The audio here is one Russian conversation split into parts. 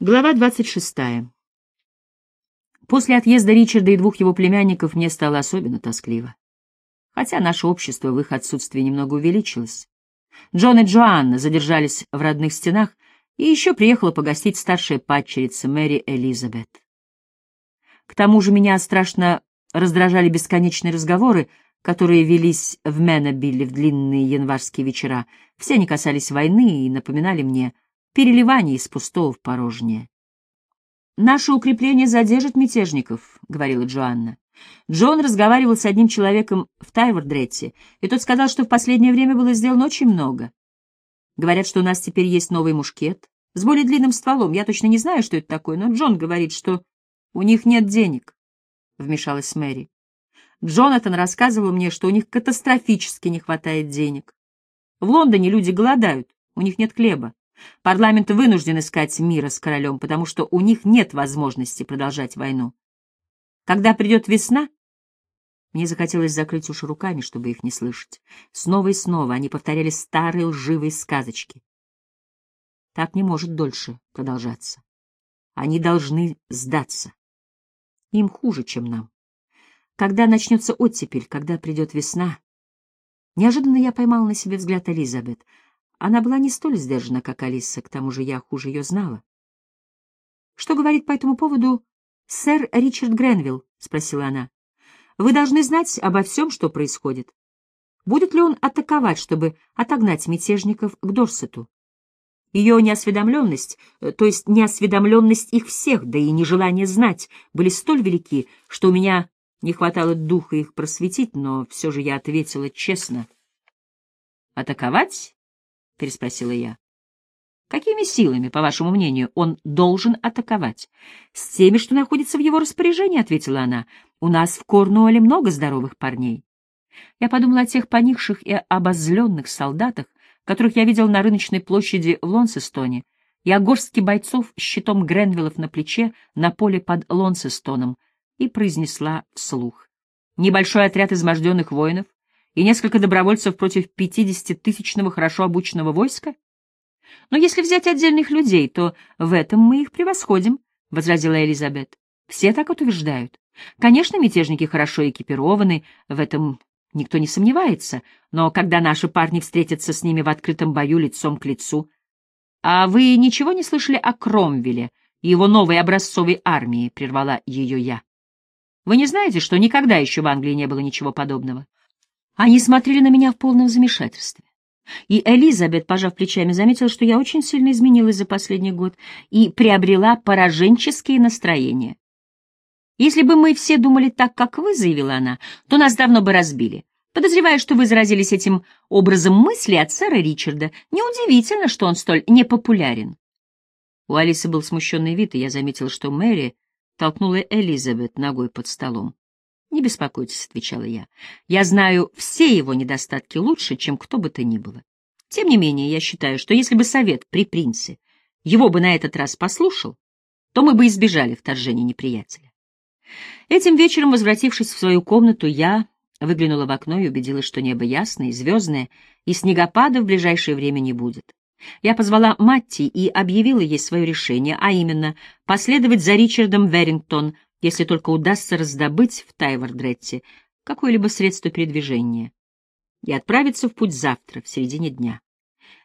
Глава 26. После отъезда Ричарда и двух его племянников мне стало особенно тоскливо. Хотя наше общество в их отсутствии немного увеличилось. Джон и Джоанна задержались в родных стенах, и еще приехала погостить старшая падчерица Мэри Элизабет. К тому же меня страшно раздражали бесконечные разговоры, которые велись в Менобилле в длинные январские вечера. Все они касались войны и напоминали мне — переливание из пустого в порожнее. «Наше укрепление задержит мятежников», — говорила Джоанна. Джон разговаривал с одним человеком в Тайвордретте, и тот сказал, что в последнее время было сделано очень много. Говорят, что у нас теперь есть новый мушкет с более длинным стволом. Я точно не знаю, что это такое, но Джон говорит, что у них нет денег, — вмешалась Мэри. Джонатан рассказывал мне, что у них катастрофически не хватает денег. В Лондоне люди голодают, у них нет хлеба. Парламент вынужден искать мира с королем, потому что у них нет возможности продолжать войну. Когда придет весна, мне захотелось закрыть уши руками, чтобы их не слышать. Снова и снова они повторяли старые лживые сказочки. Так не может дольше продолжаться. Они должны сдаться. Им хуже, чем нам. Когда начнется оттепель, когда придет весна... Неожиданно я поймал на себе взгляд Элизабет — она была не столь сдержана, как Алиса, к тому же я хуже ее знала. — Что говорит по этому поводу сэр Ричард Гренвилл? — спросила она. — Вы должны знать обо всем, что происходит. Будет ли он атаковать, чтобы отогнать мятежников к Дорсету? Ее неосведомленность, э, то есть неосведомленность их всех, да и нежелание знать, были столь велики, что у меня не хватало духа их просветить, но все же я ответила честно. «Атаковать?» — переспросила я. Какими силами, по вашему мнению, он должен атаковать? С теми, что находятся в его распоряжении, — ответила она. У нас в Корнуолле много здоровых парней. Я подумала о тех поникших и обозленных солдатах, которых я видел на рыночной площади в Лонсестоне, и о горстке бойцов с щитом Гренвиллов на плече на поле под Лонсестоном, и произнесла вслух. Небольшой отряд изможденных воинов, и несколько добровольцев против пятидесятитысячного хорошо обученного войска? Но если взять отдельных людей, то в этом мы их превосходим, — возразила Элизабет. Все так утверждают. Конечно, мятежники хорошо экипированы, в этом никто не сомневается, но когда наши парни встретятся с ними в открытом бою лицом к лицу... А вы ничего не слышали о Кромвеле и его новой образцовой армии, — прервала ее я. Вы не знаете, что никогда еще в Англии не было ничего подобного? Они смотрели на меня в полном замешательстве. И Элизабет, пожав плечами, заметила, что я очень сильно изменилась за последний год и приобрела пораженческие настроения. «Если бы мы все думали так, как вы», — заявила она, — «то нас давно бы разбили. Подозревая, что вы заразились этим образом мысли от сэра Ричарда, неудивительно, что он столь непопулярен». У Алисы был смущенный вид, и я заметил, что Мэри толкнула Элизабет ногой под столом. «Не беспокойтесь», — отвечала я. «Я знаю все его недостатки лучше, чем кто бы то ни было. Тем не менее, я считаю, что если бы совет при принце его бы на этот раз послушал, то мы бы избежали вторжения неприятеля». Этим вечером, возвратившись в свою комнату, я выглянула в окно и убедилась, что небо ясное звездное, и снегопада в ближайшее время не будет. Я позвала Матти и объявила ей свое решение, а именно последовать за Ричардом Верингтон если только удастся раздобыть в Тайвардретте какое-либо средство передвижения, и отправиться в путь завтра, в середине дня.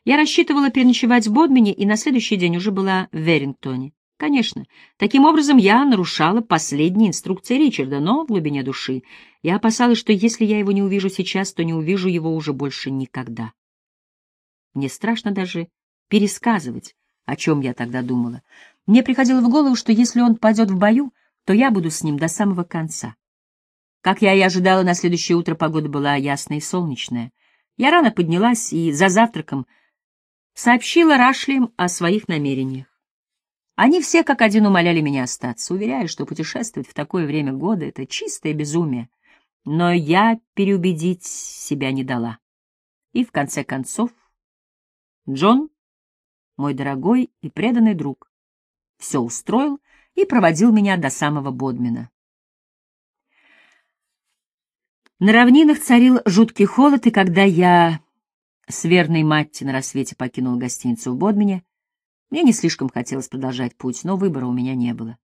Я рассчитывала переночевать в Бодмине и на следующий день уже была в Верингтоне. Конечно, таким образом я нарушала последние инструкции Ричарда, но в глубине души я опасалась, что если я его не увижу сейчас, то не увижу его уже больше никогда. Мне страшно даже пересказывать, о чем я тогда думала. Мне приходило в голову, что если он падет в бою, то я буду с ним до самого конца. Как я и ожидала, на следующее утро погода была ясная и солнечная. Я рано поднялась и за завтраком сообщила Рашлием о своих намерениях. Они все как один умоляли меня остаться, уверяя, что путешествовать в такое время года — это чистое безумие. Но я переубедить себя не дала. И в конце концов, Джон, мой дорогой и преданный друг, все устроил и проводил меня до самого Бодмина. На равнинах царил жуткий холод, и когда я с верной Матти на рассвете покинул гостиницу в Бодмине, Мне не слишком хотелось продолжать путь, но выбора у меня не было.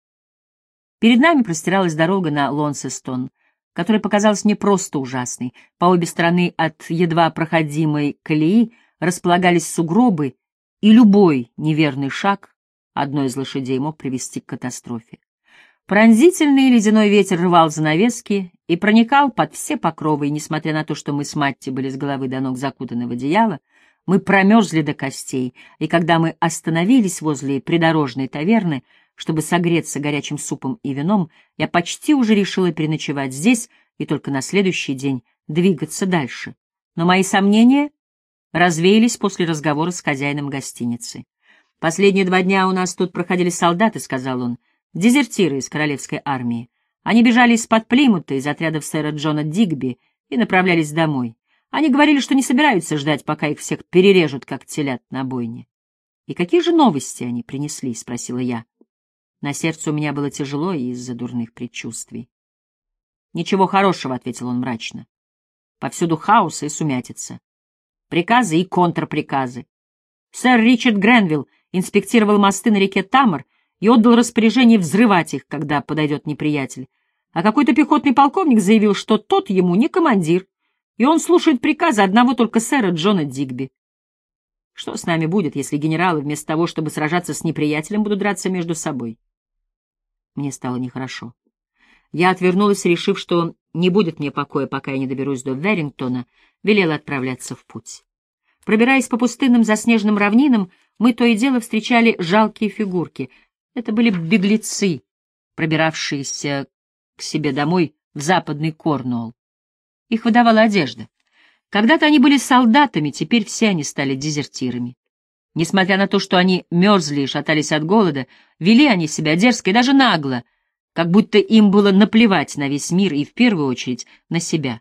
Перед нами простиралась дорога на Лонсестон, которая показалась мне просто ужасной. По обе стороны от едва проходимой колеи располагались сугробы, и любой неверный шаг одной из лошадей мог привести к катастрофе. Пронзительный ледяной ветер рвал занавески и проникал под все покровы, и, несмотря на то, что мы с Матти были с головы до ног закутаны в одеяло, мы промерзли до костей, и когда мы остановились возле придорожной таверны, чтобы согреться горячим супом и вином, я почти уже решила переночевать здесь и только на следующий день двигаться дальше. Но мои сомнения развеялись после разговора с хозяином гостиницы. «Последние два дня у нас тут проходили солдаты», — сказал он, — дезертиры из королевской армии. Они бежали из-под Плимута, из отрядов сэра Джона Дигби, и направлялись домой. Они говорили, что не собираются ждать, пока их всех перережут, как телят на бойне. — И какие же новости они принесли? — спросила я. На сердце у меня было тяжело из-за дурных предчувствий. — Ничего хорошего, — ответил он мрачно. Повсюду хаос и сумятица. Приказы и контрприказы. Сэр Ричард Гренвилл инспектировал мосты на реке Тамар и отдал распоряжение взрывать их, когда подойдет неприятель. А какой-то пехотный полковник заявил, что тот ему не командир, и он слушает приказы одного только сэра Джона Дигби. Что с нами будет, если генералы вместо того, чтобы сражаться с неприятелем, будут драться между собой? Мне стало нехорошо. Я отвернулась, решив, что не будет мне покоя, пока я не доберусь до Верингтона, велела отправляться в путь. Пробираясь по пустынным заснеженным равнинам, мы то и дело встречали жалкие фигурки — это были беглецы, пробиравшиеся к себе домой в западный Корнуолл. Их выдавала одежда. Когда-то они были солдатами, теперь все они стали дезертирами. Несмотря на то, что они мерзли и шатались от голода, вели они себя дерзко и даже нагло, как будто им было наплевать на весь мир и, в первую очередь, на себя.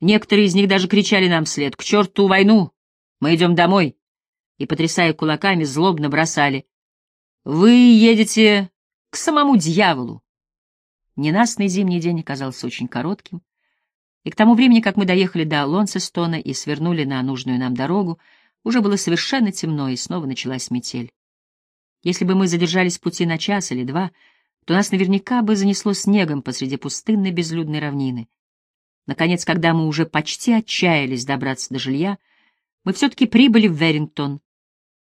Некоторые из них даже кричали нам вслед «К черту войну! Мы идем домой!» И, потрясая кулаками, злобно бросали вы едете к самому дьяволу. Ненастный зимний день оказался очень коротким, и к тому времени, как мы доехали до Лонсестона и свернули на нужную нам дорогу, уже было совершенно темно, и снова началась метель. Если бы мы задержались в пути на час или два, то нас наверняка бы занесло снегом посреди пустынной безлюдной равнины. Наконец, когда мы уже почти отчаялись добраться до жилья, мы все-таки прибыли в Верингтон,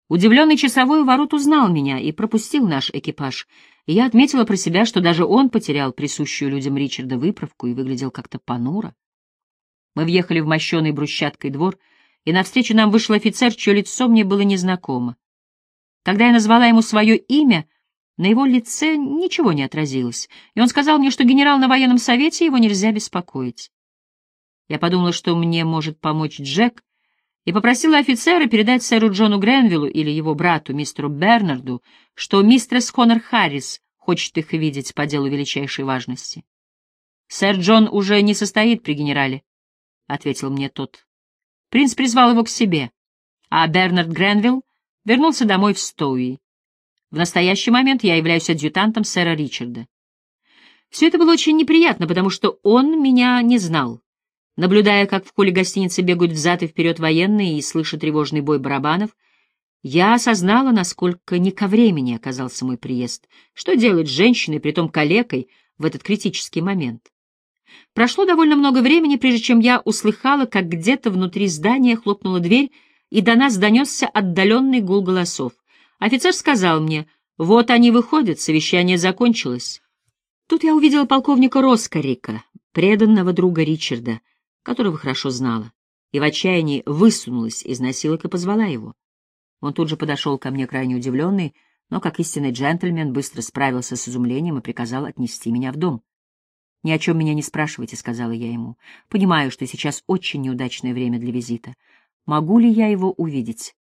Удивленный часовой ворот узнал меня и пропустил наш экипаж, и я отметила про себя, что даже он потерял присущую людям Ричарда выправку и выглядел как-то понуро. Мы въехали в мощеный брусчаткой двор, и навстречу нам вышел офицер, чье лицо мне было незнакомо. Когда я назвала ему свое имя, на его лице ничего не отразилось, и он сказал мне, что генерал на военном совете его нельзя беспокоить. Я подумала, что мне может помочь Джек, и попросила офицера передать сэру Джону Гренвиллу или его брату, мистеру Бернарду, что мистерс Коннор Харрис хочет их видеть по делу величайшей важности. «Сэр Джон уже не состоит при генерале», — ответил мне тот. Принц призвал его к себе, а Бернард Гренвилл вернулся домой в Стоуи. В настоящий момент я являюсь адъютантом сэра Ричарда. Все это было очень неприятно, потому что он меня не знал. Наблюдая, как в холле гостиницы бегают взад и вперед военные и слыша тревожный бой барабанов, я осознала, насколько не ко времени оказался мой приезд. Что делать с женщиной, притом калекой, в этот критический момент? Прошло довольно много времени, прежде чем я услыхала, как где-то внутри здания хлопнула дверь, и до нас донесся отдаленный гул голосов. Офицер сказал мне, вот они выходят, совещание закончилось. Тут я увидела полковника Роскарика, преданного друга Ричарда, которого хорошо знала, и в отчаянии высунулась из носилок и позвала его. Он тут же подошел ко мне крайне удивленный, но, как истинный джентльмен, быстро справился с изумлением и приказал отнести меня в дом. «Ни о чем меня не спрашивайте», — сказала я ему. «Понимаю, что сейчас очень неудачное время для визита. Могу ли я его увидеть?»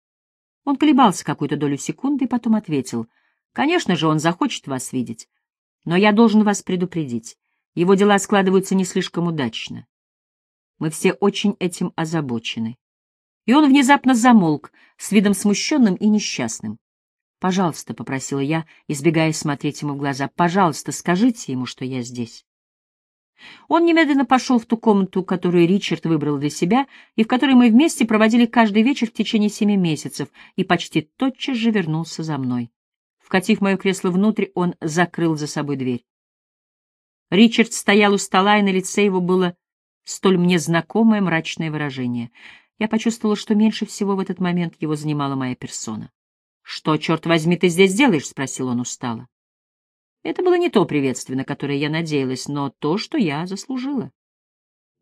Он колебался какую-то долю секунды и потом ответил. «Конечно же, он захочет вас видеть. Но я должен вас предупредить. Его дела складываются не слишком удачно. Мы все очень этим озабочены. И он внезапно замолк, с видом смущенным и несчастным. «Пожалуйста», — попросила я, избегая смотреть ему в глаза, — «пожалуйста, скажите ему, что я здесь». Он немедленно пошел в ту комнату, которую Ричард выбрал для себя, и в которой мы вместе проводили каждый вечер в течение семи месяцев, и почти тотчас же вернулся за мной. Вкатив мое кресло внутрь, он закрыл за собой дверь. Ричард стоял у стола, и на лице его было столь мне знакомое мрачное выражение. Я почувствовала, что меньше всего в этот момент его занимала моя персона. — Что, черт возьми, ты здесь делаешь? — спросил он устало. Это было не то приветствие, на которое я надеялась, но то, что я заслужила.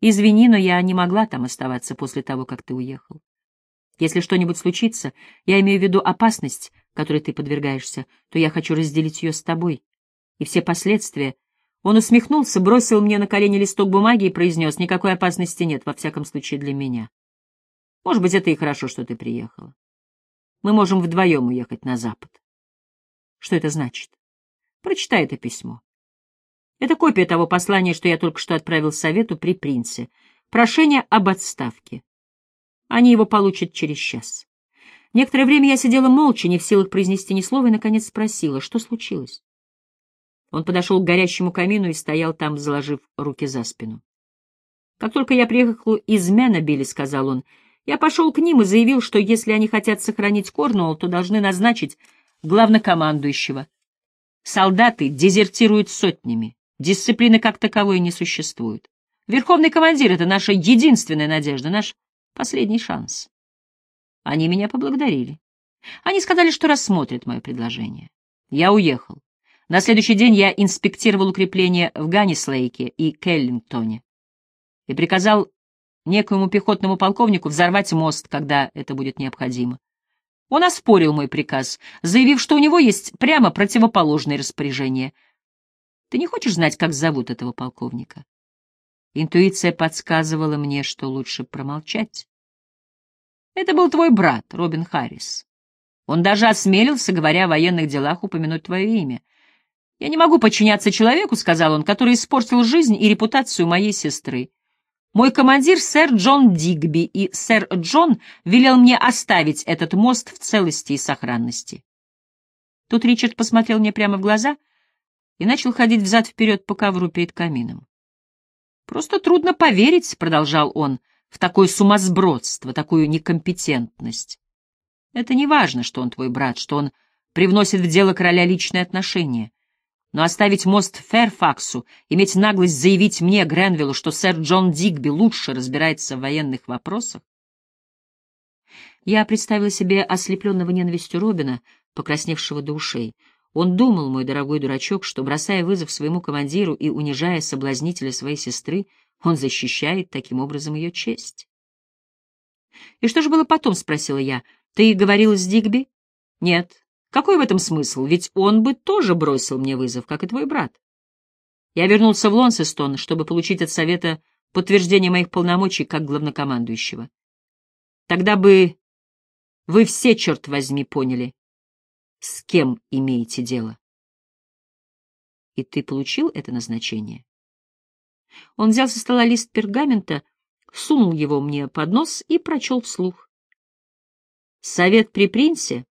Извини, но я не могла там оставаться после того, как ты уехал. Если что-нибудь случится, я имею в виду опасность, которой ты подвергаешься, то я хочу разделить ее с тобой. И все последствия... Он усмехнулся, бросил мне на колени листок бумаги и произнес, никакой опасности нет, во всяком случае для меня. Может быть, это и хорошо, что ты приехала. Мы можем вдвоем уехать на запад. Что это значит? Прочитай это письмо. Это копия того послания, что я только что отправил совету при принце. Прошение об отставке. Они его получат через час. Некоторое время я сидела молча, не в силах произнести ни слова, и, наконец, спросила, что случилось. Он подошел к горящему камину и стоял там, заложив руки за спину. «Как только я приехал из Менобили, — сказал он, — я пошел к ним и заявил, что если они хотят сохранить Корнуолл, то должны назначить главнокомандующего, Солдаты дезертируют сотнями. Дисциплины как таковой не существует. Верховный командир — это наша единственная надежда, наш последний шанс. Они меня поблагодарили. Они сказали, что рассмотрят мое предложение. Я уехал. На следующий день я инспектировал укрепления в Ганнислейке и Келлингтоне и приказал некоему пехотному полковнику взорвать мост, когда это будет необходимо. Он оспорил мой приказ, заявив, что у него есть прямо противоположное распоряжение. Ты не хочешь знать, как зовут этого полковника? Интуиция подсказывала мне, что лучше промолчать. Это был твой брат, Робин Харрис. Он даже осмелился, говоря о военных делах, упомянуть твое имя. «Я не могу подчиняться человеку», — сказал он, — «который испортил жизнь и репутацию моей сестры. Мой командир — сэр Джон Дигби, и сэр Джон велел мне оставить этот мост в целости и сохранности. Тут Ричард посмотрел мне прямо в глаза и начал ходить взад-вперед по ковру перед камином. «Просто трудно поверить», — продолжал он, — «в такое сумасбродство, такую некомпетентность. Это не важно, что он твой брат, что он привносит в дело короля личные отношения. Но оставить мост Ферфаксу, иметь наглость заявить мне, Гренвиллу, что сэр Джон Дигби лучше разбирается в военных вопросах? Я представила себе ослепленного ненавистью Робина, покрасневшего до ушей. Он думал, мой дорогой дурачок, что, бросая вызов своему командиру и унижая соблазнителя своей сестры, он защищает таким образом ее честь. «И что же было потом?» — спросила я. «Ты говорил с Дигби?» «Нет, какой в этом смысл? Ведь он бы тоже бросил мне вызов, как и твой брат. Я вернулся в Лонсестон, чтобы получить от совета подтверждение моих полномочий как главнокомандующего. Тогда бы вы все, черт возьми, поняли, с кем имеете дело. И ты получил это назначение? Он взял со стола лист пергамента, сунул его мне под нос и прочел вслух. Совет при принце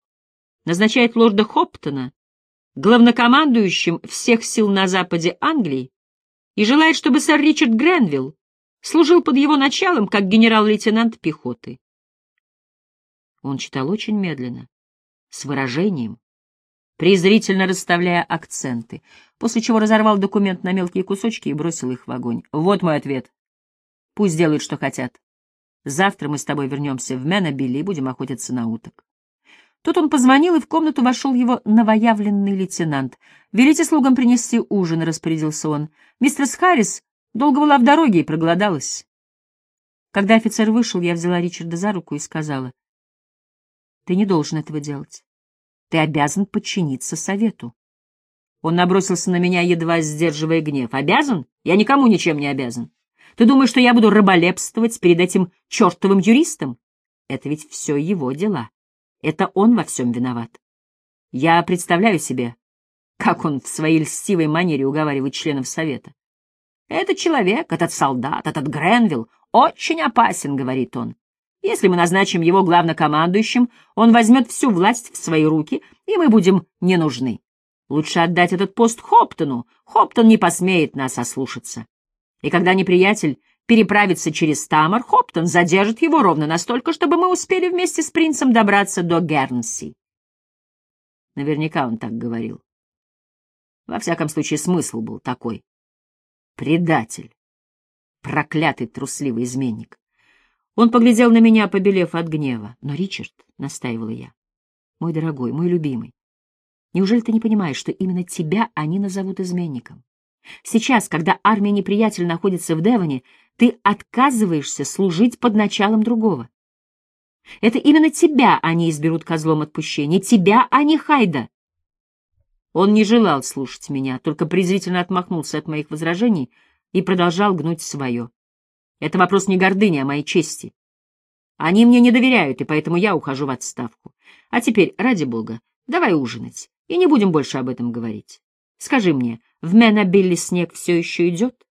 назначает лорда Хоптона главнокомандующим всех сил на западе Англии и желает, чтобы сэр Ричард Гренвилл служил под его началом как генерал-лейтенант пехоты. Он читал очень медленно, с выражением, презрительно расставляя акценты, после чего разорвал документ на мелкие кусочки и бросил их в огонь. Вот мой ответ. Пусть делают, что хотят. Завтра мы с тобой вернемся в Менобилли и будем охотиться на уток. Тут он позвонил, и в комнату вошел его новоявленный лейтенант. «Велите слугам принести ужин», — распорядился он. «Мистерс Харрис долго была в дороге и проголодалась». Когда офицер вышел, я взяла Ричарда за руку и сказала, «Ты не должен этого делать. Ты обязан подчиниться совету». Он набросился на меня, едва сдерживая гнев. «Обязан? Я никому ничем не обязан. Ты думаешь, что я буду раболепствовать перед этим чертовым юристом? Это ведь все его дела». Это он во всем виноват. Я представляю себе, как он в своей льстивой манере уговаривает членов Совета. «Этот человек, этот солдат, этот Гренвилл очень опасен», — говорит он. «Если мы назначим его главнокомандующим, он возьмет всю власть в свои руки, и мы будем не нужны. Лучше отдать этот пост Хоптону. Хоптон не посмеет нас ослушаться». И когда неприятель переправится через Тамар, Хоптон задержит его ровно настолько, чтобы мы успели вместе с принцем добраться до Гернси. Наверняка он так говорил. Во всяком случае, смысл был такой. Предатель. Проклятый трусливый изменник. Он поглядел на меня, побелев от гнева. Но, Ричард, — настаивала я, — мой дорогой, мой любимый, неужели ты не понимаешь, что именно тебя они назовут изменником? Сейчас, когда армия неприятеля находится в Девоне, ты отказываешься служить под началом другого. Это именно тебя они изберут козлом отпущения, тебя, а не Хайда. Он не желал слушать меня, только презрительно отмахнулся от моих возражений и продолжал гнуть свое. Это вопрос не гордыни, а моей чести. Они мне не доверяют, и поэтому я ухожу в отставку. А теперь, ради бога, давай ужинать, и не будем больше об этом говорить. Скажи мне, в Менобилли снег все еще идет?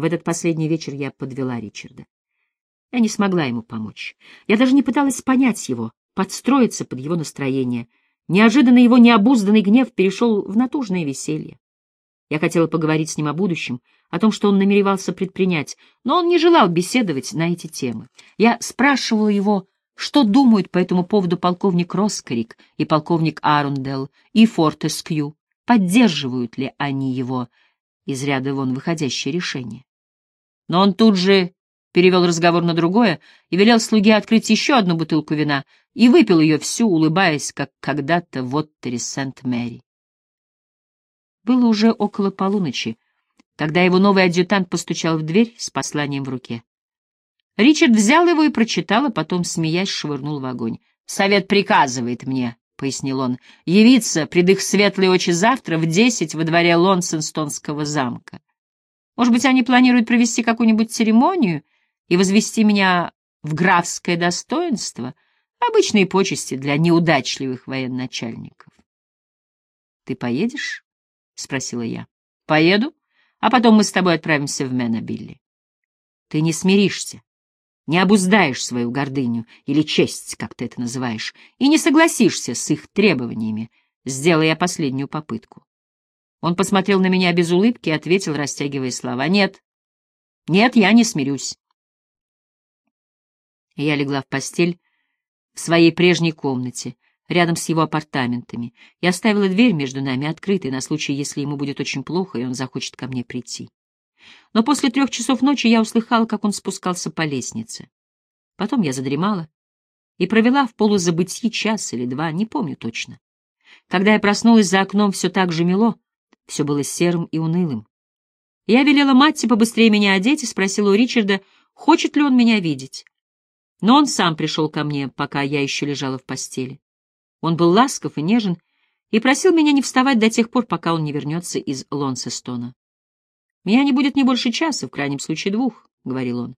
В этот последний вечер я подвела Ричарда. Я не смогла ему помочь. Я даже не пыталась понять его, подстроиться под его настроение. Неожиданно его необузданный гнев перешел в натужное веселье. Я хотела поговорить с ним о будущем, о том, что он намеревался предпринять, но он не желал беседовать на эти темы. Я спрашивала его, что думают по этому поводу полковник Роскарик и полковник Арундел и Фортескью, поддерживают ли они его из ряда вон выходящее решение. Но он тут же перевел разговор на другое и велел слуге открыть еще одну бутылку вина и выпил ее всю, улыбаясь, как когда-то в Оттере Сент-Мэри. Было уже около полуночи, когда его новый адъютант постучал в дверь с посланием в руке. Ричард взял его и прочитал, а потом, смеясь, швырнул в огонь. «Совет приказывает мне», пояснил он, — явиться пред их светлые очи завтра в десять во дворе Лонсенстонского замка. Может быть, они планируют провести какую-нибудь церемонию и возвести меня в графское достоинство, обычные почести для неудачливых военачальников. — Ты поедешь? — спросила я. — Поеду, а потом мы с тобой отправимся в Менобилли. Ты не смиришься не обуздаешь свою гордыню или честь, как ты это называешь, и не согласишься с их требованиями, сделая последнюю попытку. Он посмотрел на меня без улыбки и ответил, растягивая слова. «Нет, нет, я не смирюсь». Я легла в постель в своей прежней комнате, рядом с его апартаментами, и оставила дверь между нами открытой на случай, если ему будет очень плохо, и он захочет ко мне прийти. Но после трех часов ночи я услыхала, как он спускался по лестнице. Потом я задремала и провела в полузабытии час или два, не помню точно. Когда я проснулась за окном, все так же мело, все было серым и унылым. Я велела Матти побыстрее меня одеть и спросила у Ричарда, хочет ли он меня видеть. Но он сам пришел ко мне, пока я еще лежала в постели. Он был ласков и нежен и просил меня не вставать до тех пор, пока он не вернется из Лонсестона. «Меня не будет не больше часа, в крайнем случае двух», — говорил он.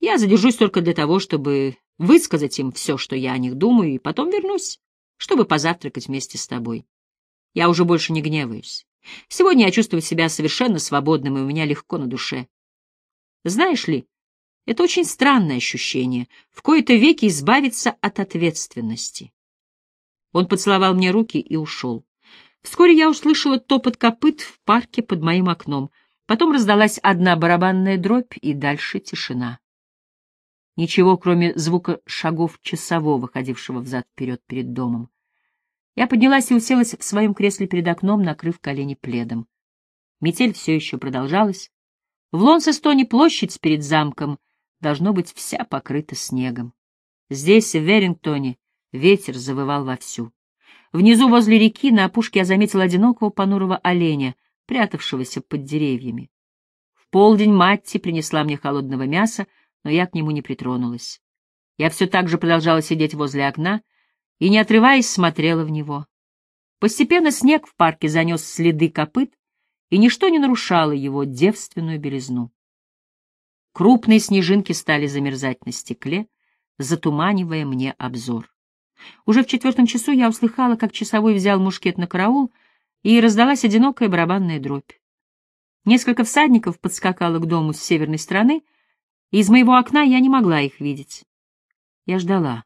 «Я задержусь только для того, чтобы высказать им все, что я о них думаю, и потом вернусь, чтобы позавтракать вместе с тобой. Я уже больше не гневаюсь. Сегодня я чувствую себя совершенно свободным, и у меня легко на душе. Знаешь ли, это очень странное ощущение — в кои-то веки избавиться от ответственности». Он поцеловал мне руки и ушел. Вскоре я услышала топот копыт в парке под моим окном — Потом раздалась одна барабанная дробь, и дальше тишина. Ничего, кроме звука шагов часового, ходившего взад-вперед перед домом. Я поднялась и уселась в своем кресле перед окном, накрыв колени пледом. Метель все еще продолжалась. В Лонсестоне площадь перед замком должно быть вся покрыта снегом. Здесь, в Верингтоне, ветер завывал вовсю. Внизу, возле реки, на опушке я заметил одинокого понурого оленя, прятавшегося под деревьями. В полдень Матти принесла мне холодного мяса, но я к нему не притронулась. Я все так же продолжала сидеть возле окна и, не отрываясь, смотрела в него. Постепенно снег в парке занес следы копыт, и ничто не нарушало его девственную белизну. Крупные снежинки стали замерзать на стекле, затуманивая мне обзор. Уже в четвертом часу я услыхала, как часовой взял мушкет на караул — и раздалась одинокая барабанная дробь. Несколько всадников подскакало к дому с северной стороны, и из моего окна я не могла их видеть. Я ждала.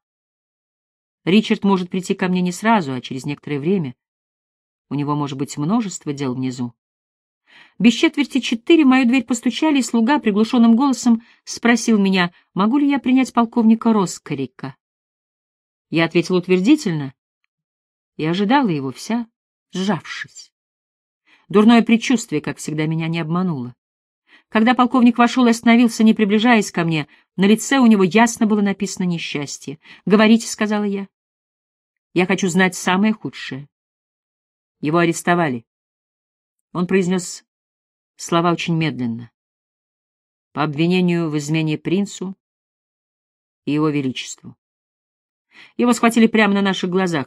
Ричард может прийти ко мне не сразу, а через некоторое время. У него может быть множество дел внизу. Без четверти четыре мою дверь постучали, и слуга приглушенным голосом спросил меня, могу ли я принять полковника Роскарика. Я ответил утвердительно и ожидала его вся, сжавшись. Дурное предчувствие, как всегда, меня не обмануло. Когда полковник вошел и остановился, не приближаясь ко мне, на лице у него ясно было написано несчастье. «Говорите», — сказала я. «Я хочу знать самое худшее». Его арестовали. Он произнес слова очень медленно. По обвинению в измене принцу и его величеству. Его схватили прямо на наших глазах.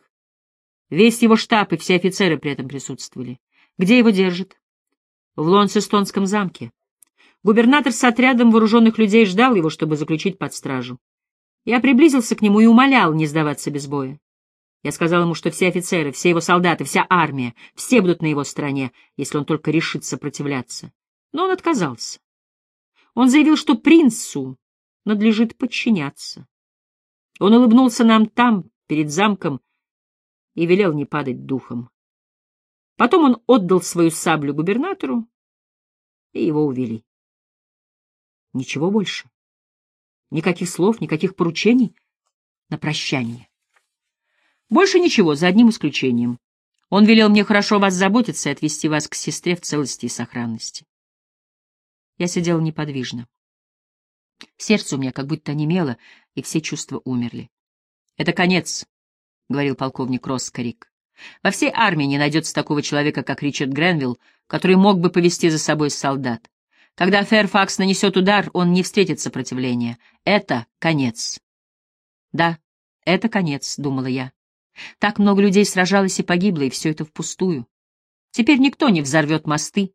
Весь его штаб и все офицеры при этом присутствовали. Где его держат? В Лонсестонском замке. Губернатор с отрядом вооруженных людей ждал его, чтобы заключить под стражу. Я приблизился к нему и умолял не сдаваться без боя. Я сказал ему, что все офицеры, все его солдаты, вся армия, все будут на его стороне, если он только решит сопротивляться. Но он отказался. Он заявил, что принцу надлежит подчиняться. Он улыбнулся нам там, перед замком, и велел не падать духом. Потом он отдал свою саблю губернатору, и его увели. Ничего больше. Никаких слов, никаких поручений на прощание. Больше ничего, за одним исключением. Он велел мне хорошо вас заботиться и отвезти вас к сестре в целости и сохранности. Я сидела неподвижно. Сердце у меня как будто онемело, и все чувства умерли. — Это конец, — говорил полковник Роскарик. — Во всей армии не найдется такого человека, как Ричард Гренвилл, который мог бы повести за собой солдат. Когда Фэрфакс нанесет удар, он не встретит сопротивления. Это конец. Да, это конец, — думала я. Так много людей сражалось и погибло, и все это впустую. Теперь никто не взорвет мосты,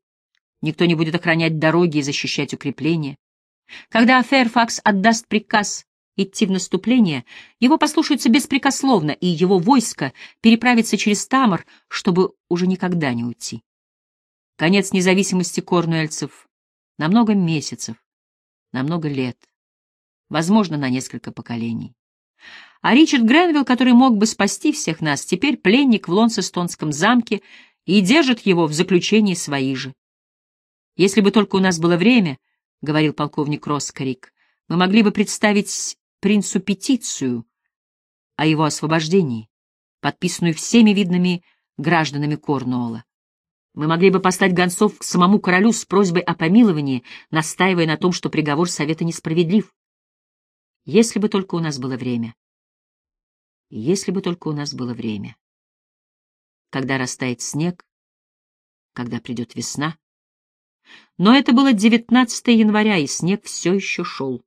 никто не будет охранять дороги и защищать укрепления. Когда Фэрфакс отдаст приказ идти в наступление, его послушаются беспрекословно, и его войско переправится через Тамор, чтобы уже никогда не уйти. Конец независимости корнуэльцев на много месяцев, на много лет, возможно, на несколько поколений. А Ричард Гренвилл, который мог бы спасти всех нас, теперь пленник в Лонсестонском замке и держит его в заключении свои же. Если бы только у нас было время, — говорил полковник Роскарик, — мы могли бы представить принцу петицию о его освобождении, подписанную всеми видными гражданами Корнуолла. Мы могли бы послать гонцов к самому королю с просьбой о помиловании, настаивая на том, что приговор совета несправедлив. Если бы только у нас было время. Если бы только у нас было время. Когда растает снег, когда придет весна, но это было 19 января, и снег все еще шел.